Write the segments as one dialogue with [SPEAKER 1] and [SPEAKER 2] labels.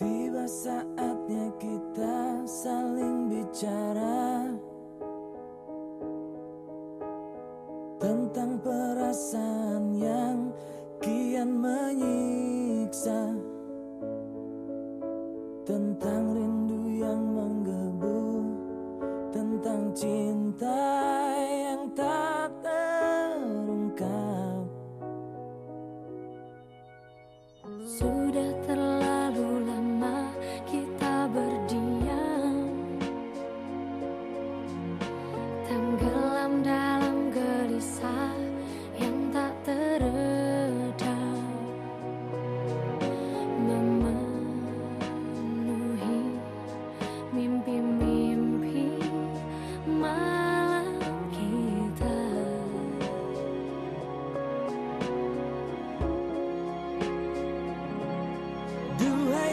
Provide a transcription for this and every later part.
[SPEAKER 1] Tiba saatnya kita saling bicara Tentang perasaan yang kian menyiksa Tentang rindu yang menggebu Tentang cinta yang tak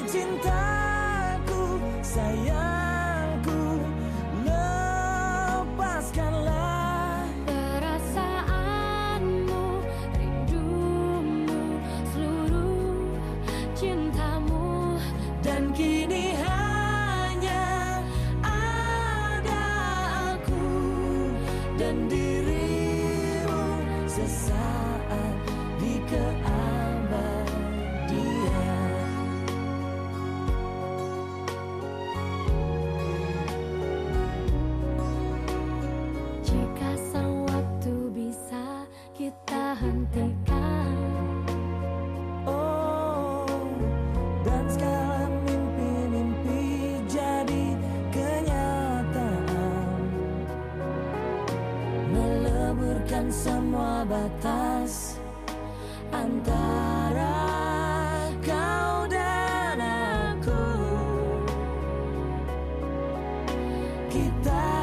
[SPEAKER 1] cintaku, sayangku Lepaskanlah
[SPEAKER 2] Perasaanmu, rindumu, seluruh cintamu.
[SPEAKER 1] Dan kini hanya ada aku Dan dirimu
[SPEAKER 2] batas antara
[SPEAKER 1] kau dan aku. Kita